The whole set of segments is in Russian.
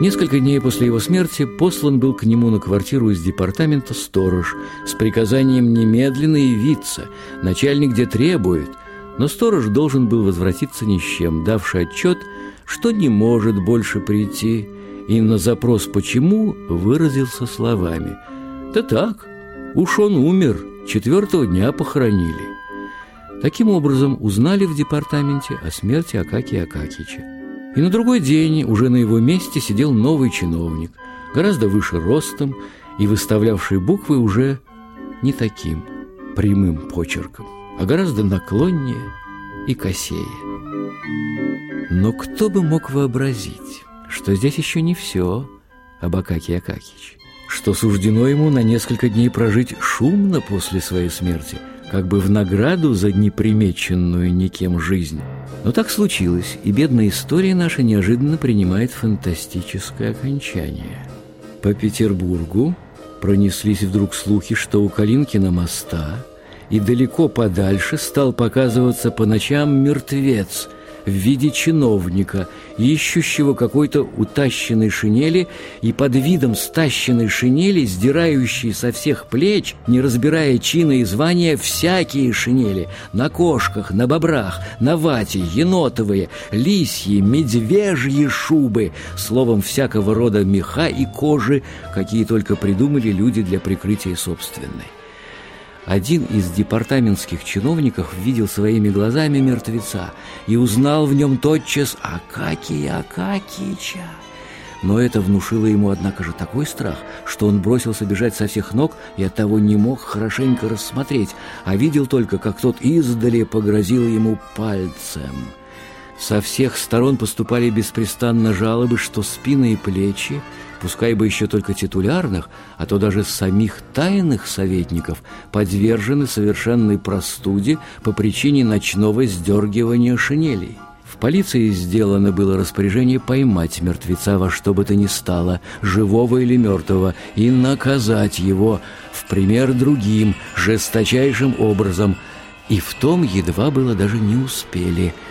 Несколько дней после его смерти послан был к нему на квартиру из департамента сторож с приказанием немедленно явиться. Начальник где требует, но сторож должен был возвратиться ни с чем, давший отчет, что не может больше прийти, и на запрос «почему» выразился словами «Да так, уж он умер, четвертого дня похоронили». Таким образом, узнали в департаменте о смерти Акакия Акакича. И на другой день уже на его месте сидел новый чиновник, гораздо выше ростом и выставлявший буквы уже не таким прямым почерком, а гораздо наклоннее и косее. Но кто бы мог вообразить, что здесь еще не все об Акаке Акакич, что суждено ему на несколько дней прожить шумно после своей смерти – как бы в награду за непримеченную никем жизнь. Но так случилось, и бедная история наша неожиданно принимает фантастическое окончание. По Петербургу пронеслись вдруг слухи, что у Калинкина моста и далеко подальше стал показываться по ночам мертвец – в виде чиновника, ищущего какой-то утащенной шинели и под видом стащенной шинели, сдирающей со всех плеч, не разбирая чина и звания, всякие шинели на кошках, на бобрах, на вате, енотовые, лисьи, медвежьи шубы, словом, всякого рода меха и кожи, какие только придумали люди для прикрытия собственной. Один из департаментских чиновников видел своими глазами мертвеца и узнал в нем тотчас Акакия Акакича. Но это внушило ему, однако же, такой страх, что он бросился бежать со всех ног и оттого не мог хорошенько рассмотреть, а видел только, как тот издали погрозил ему пальцем. Со всех сторон поступали беспрестанно жалобы, что спины и плечи пускай бы еще только титулярных, а то даже самих тайных советников, подвержены совершенной простуде по причине ночного сдергивания шинелей. В полиции сделано было распоряжение поймать мертвеца во что бы то ни стало, живого или мертвого, и наказать его в пример другим, жесточайшим образом. И в том едва было даже не успели –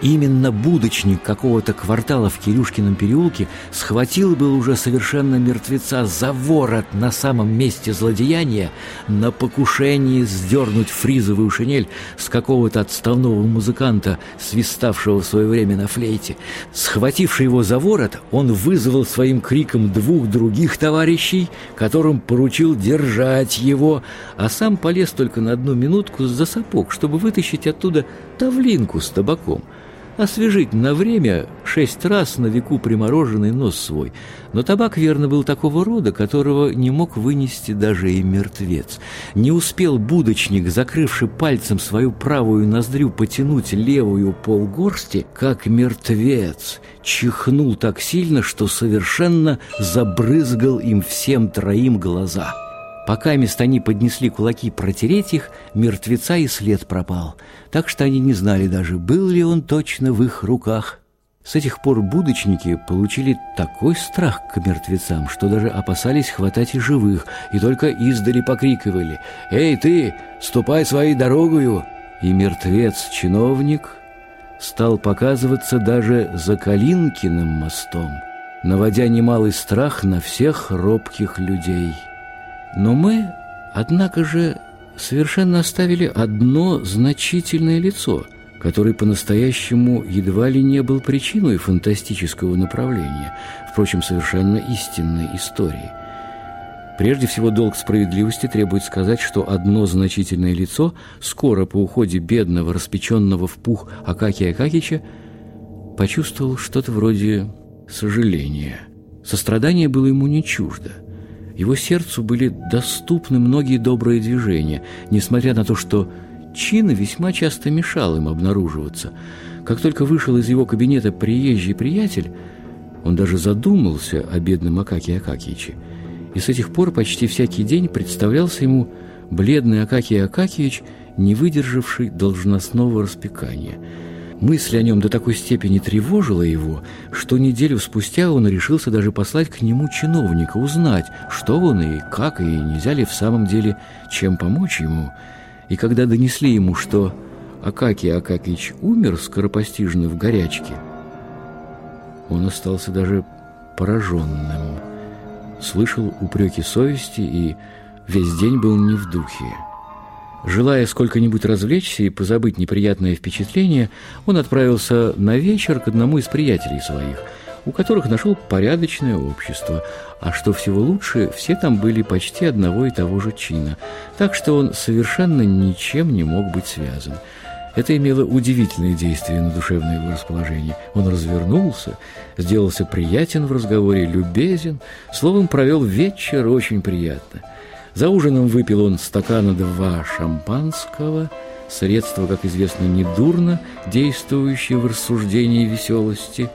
Именно будочник какого-то квартала в Кирюшкином переулке схватил был уже совершенно мертвеца за ворот на самом месте злодеяния на покушении сдернуть фризовую шинель с какого-то отставного музыканта, свиставшего в свое время на флейте. Схвативший его за ворот, он вызвал своим криком двух других товарищей, которым поручил держать его, а сам полез только на одну минутку за сапог, чтобы вытащить оттуда тавлинку с табаком – освежить на время шесть раз на веку примороженный нос свой. Но табак, верно, был такого рода, которого не мог вынести даже и мертвец. Не успел будочник, закрывший пальцем свою правую ноздрю, потянуть левую полгорсти, как мертвец чихнул так сильно, что совершенно забрызгал им всем троим глаза. Пока мест они поднесли кулаки протереть их, мертвеца и след пропал, так что они не знали даже, был ли он точно в их руках. С этих пор будочники получили такой страх к мертвецам, что даже опасались хватать и живых, и только издали покрикивали «Эй, ты, ступай своей дорогою!» И мертвец-чиновник стал показываться даже за Калинкиным мостом, наводя немалый страх на всех робких людей. Но мы, однако же, совершенно оставили одно значительное лицо, которое по-настоящему едва ли не был причиной фантастического направления, впрочем, совершенно истинной истории. Прежде всего, долг справедливости требует сказать, что одно значительное лицо скоро по уходе бедного, распеченного в пух Акакия Акакича почувствовал что-то вроде сожаления. Сострадание было ему не чуждо – его сердцу были доступны многие добрые движения, несмотря на то, что чин весьма часто мешал им обнаруживаться. Как только вышел из его кабинета приезжий приятель, он даже задумался о бедном Акаке Акакиче. И с этих пор почти всякий день представлялся ему бледный Акакий Акакиевич, не выдержавший должностного распекания. Мысль о нем до такой степени тревожила его, что неделю спустя он решился даже послать к нему чиновника, узнать, что он и как, и нельзя ли в самом деле чем помочь ему. И когда донесли ему, что Акакий Акакич умер скоропостижно в горячке, он остался даже пораженным. Слышал упреки совести и весь день был не в духе. Желая сколько-нибудь развлечься и позабыть неприятное впечатление, он отправился на вечер к одному из приятелей своих, у которых нашел порядочное общество, а что всего лучше, все там были почти одного и того же чина, так что он совершенно ничем не мог быть связан. Это имело удивительное действие на душевное его расположение. Он развернулся, сделался приятен в разговоре, любезен, словом, провел вечер очень приятно – за ужином выпил он стакана два шампанского, средство, как известно, недурно, действующее в рассуждении веселости.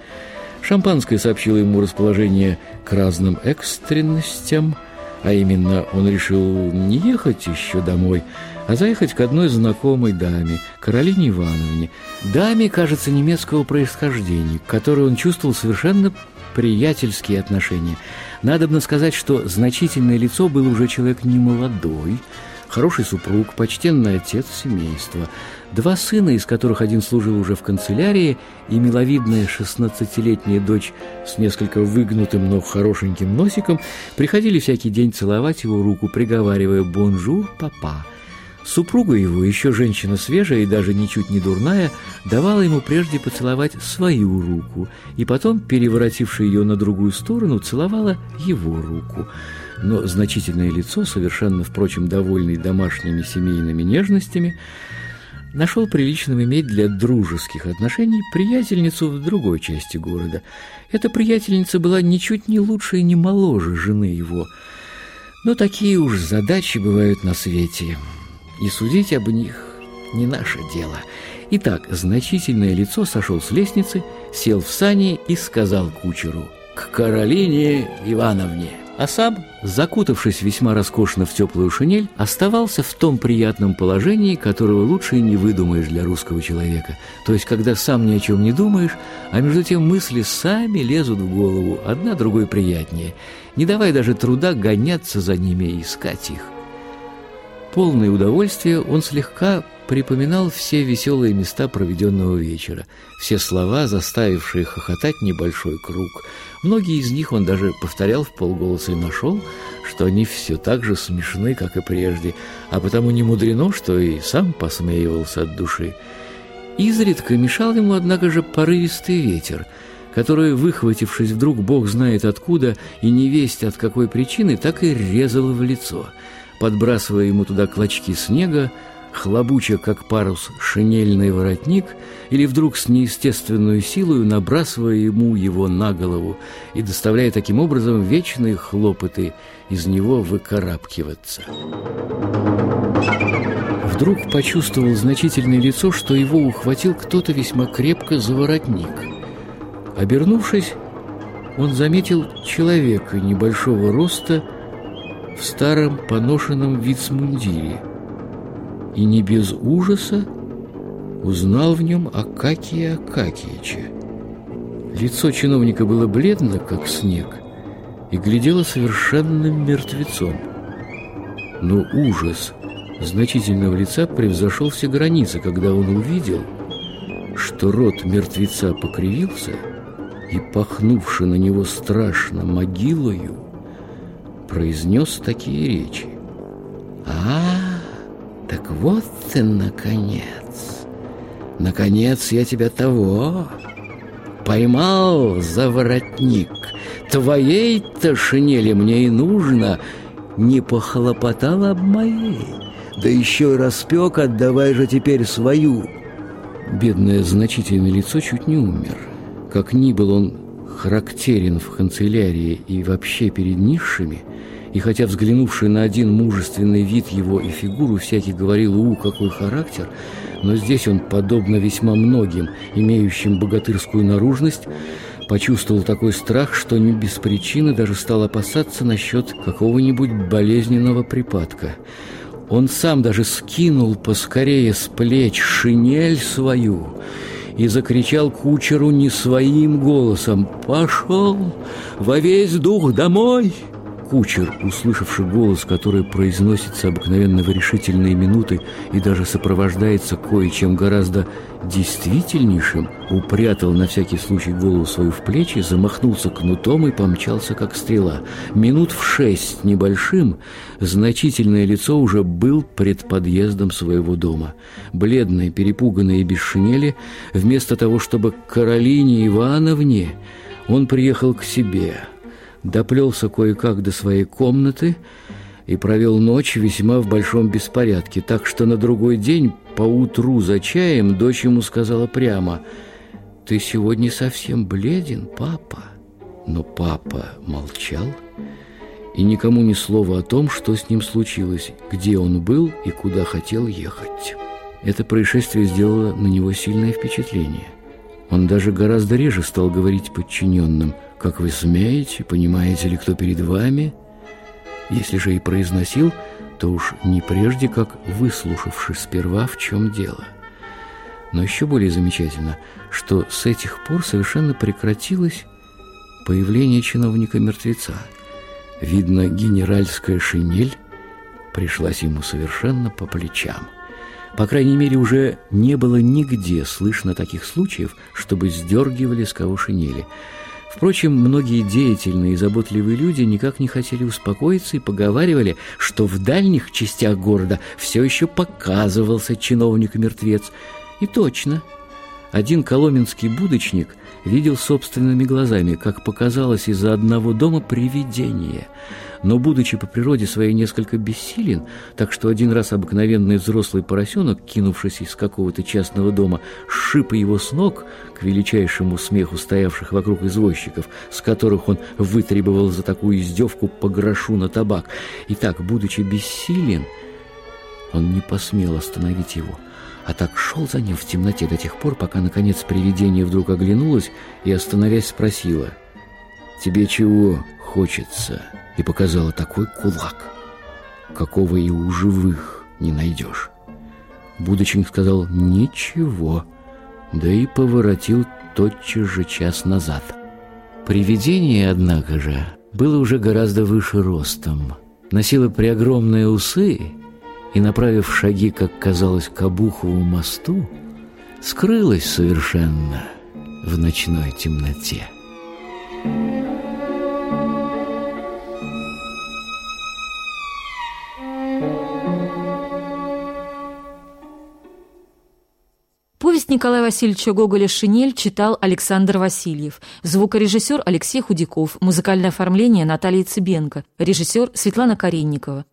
Шампанское сообщило ему расположение к разным экстренностям, а именно он решил не ехать еще домой, а заехать к одной знакомой даме, Каролине Ивановне, даме, кажется, немецкого происхождения, к которой он чувствовал совершенно приятельские отношения. Надобно сказать, что значительное лицо был уже человек не молодой, хороший супруг, почтенный отец семейства, два сына, из которых один служил уже в канцелярии, и миловидная шестнадцатилетняя дочь с несколько выгнутым, но хорошеньким носиком приходили всякий день целовать его руку, приговаривая «bonjour, papa». Супруга его, еще женщина свежая и даже ничуть не дурная, давала ему прежде поцеловать свою руку, и потом, переворотивши ее на другую сторону, целовала его руку. Но значительное лицо, совершенно, впрочем, довольный домашними семейными нежностями, нашел приличным иметь для дружеских отношений приятельницу в другой части города. Эта приятельница была ничуть не лучше и не моложе жены его. Но такие уж задачи бывают на свете и судить об них не наше дело. Итак, значительное лицо сошел с лестницы, сел в сани и сказал кучеру «К Каролине Ивановне». А сам, закутавшись весьма роскошно в теплую шинель, оставался в том приятном положении, которого лучше и не выдумаешь для русского человека. То есть, когда сам ни о чем не думаешь, а между тем мысли сами лезут в голову, одна другой приятнее, не давая даже труда гоняться за ними и искать их полное удовольствие, он слегка припоминал все веселые места проведенного вечера, все слова, заставившие хохотать небольшой круг. Многие из них он даже повторял в полголоса и нашел, что они все так же смешны, как и прежде, а потому не мудрено, что и сам посмеивался от души. Изредка мешал ему, однако же, порывистый ветер, который, выхватившись вдруг бог знает откуда и не весть от какой причины, так и резал в лицо – подбрасывая ему туда клочки снега, хлобуча, как парус, шинельный воротник, или вдруг с неестественной силой набрасывая ему его на голову и доставляя таким образом вечные хлопоты из него выкарабкиваться. Вдруг почувствовал значительное лицо, что его ухватил кто-то весьма крепко за воротник. Обернувшись, он заметил человека небольшого роста, в старом поношенном вицмундире и не без ужаса узнал в нем Акакия Акакиича. Лицо чиновника было бледно, как снег, и глядело совершенным мертвецом. Но ужас значительного лица превзошел все границы, когда он увидел, что рот мертвеца покривился и, пахнувший на него страшно могилою, произнес такие речи. «А, так вот ты, наконец! Наконец я тебя того поймал за воротник. Твоей-то шинели мне и нужно, не похлопотал об моей, да еще и распек, отдавай же теперь свою». Бедное значительное лицо чуть не умер. Как ни был он характерен в канцелярии и вообще перед низшими – и хотя взглянувший на один мужественный вид его и фигуру, всякий говорил «У, какой характер!», но здесь он, подобно весьма многим, имеющим богатырскую наружность, почувствовал такой страх, что не без причины даже стал опасаться насчет какого-нибудь болезненного припадка. Он сам даже скинул поскорее с плеч шинель свою и закричал кучеру не своим голосом «Пошел во весь дух домой!» Кучер, услышавший голос, который произносится обыкновенно в решительные минуты и даже сопровождается кое-чем гораздо действительнейшим, упрятал на всякий случай голову свою в плечи, замахнулся кнутом и помчался, как стрела. Минут в шесть небольшим значительное лицо уже был пред подъездом своего дома. Бледное, перепуганное и без шинели, вместо того, чтобы к Каролине Ивановне, он приехал к себе – доплелся кое-как до своей комнаты и провел ночь весьма в большом беспорядке, так что на другой день поутру за чаем дочь ему сказала прямо «Ты сегодня совсем бледен, папа». Но папа молчал и никому ни слова о том, что с ним случилось, где он был и куда хотел ехать. Это происшествие сделало на него сильное впечатление. Он даже гораздо реже стал говорить подчиненным – как вы смеете, понимаете ли, кто перед вами? Если же и произносил, то уж не прежде, как выслушавши сперва, в чем дело. Но еще более замечательно, что с этих пор совершенно прекратилось появление чиновника-мертвеца. Видно, генеральская шинель пришлась ему совершенно по плечам. По крайней мере, уже не было нигде слышно таких случаев, чтобы сдергивали с кого шинели – Впрочем, многие деятельные и заботливые люди никак не хотели успокоиться и поговаривали, что в дальних частях города все еще показывался чиновник-мертвец. И точно. Один коломенский будочник видел собственными глазами, как показалось из-за одного дома привидение – но, будучи по природе своей несколько бессилен, так что один раз обыкновенный взрослый поросенок, кинувшись из какого-то частного дома, сшиб его с ног к величайшему смеху стоявших вокруг извозчиков, с которых он вытребовал за такую издевку по грошу на табак. И так, будучи бессилен, он не посмел остановить его, а так шел за ним в темноте до тех пор, пока, наконец, привидение вдруг оглянулось и, остановясь, спросила «Тебе чего хочется?» и показала такой кулак, какого и у живых не найдешь. Будочник сказал «ничего», да и поворотил тотчас же час назад. Привидение, однако же, было уже гораздо выше ростом, носило преогромные усы и, направив шаги, как казалось, к Обухову мосту, скрылось совершенно в ночной темноте. Повесть Николая Васильевича Гоголя «Шинель» читал Александр Васильев, звукорежиссер Алексей Худяков, музыкальное оформление Наталья Цыбенко, режиссер Светлана Каренникова.